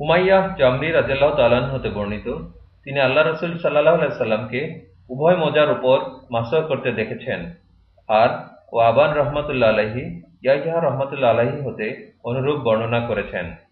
উমাইয়াহ জামরি রাজাল্লাহ তালান হতে বর্ণিত, তিনি আল্লাহ রসুল সাল্লাহ সাল্লামকে উভয় মোজার উপর মাসহ করতে দেখেছেন। আর ও আবান রহমতুল্লা আলহী ইয়াহিয়া রহমতুল্লা আলহী হতে অনুরূপ বর্ণনা করেছেন।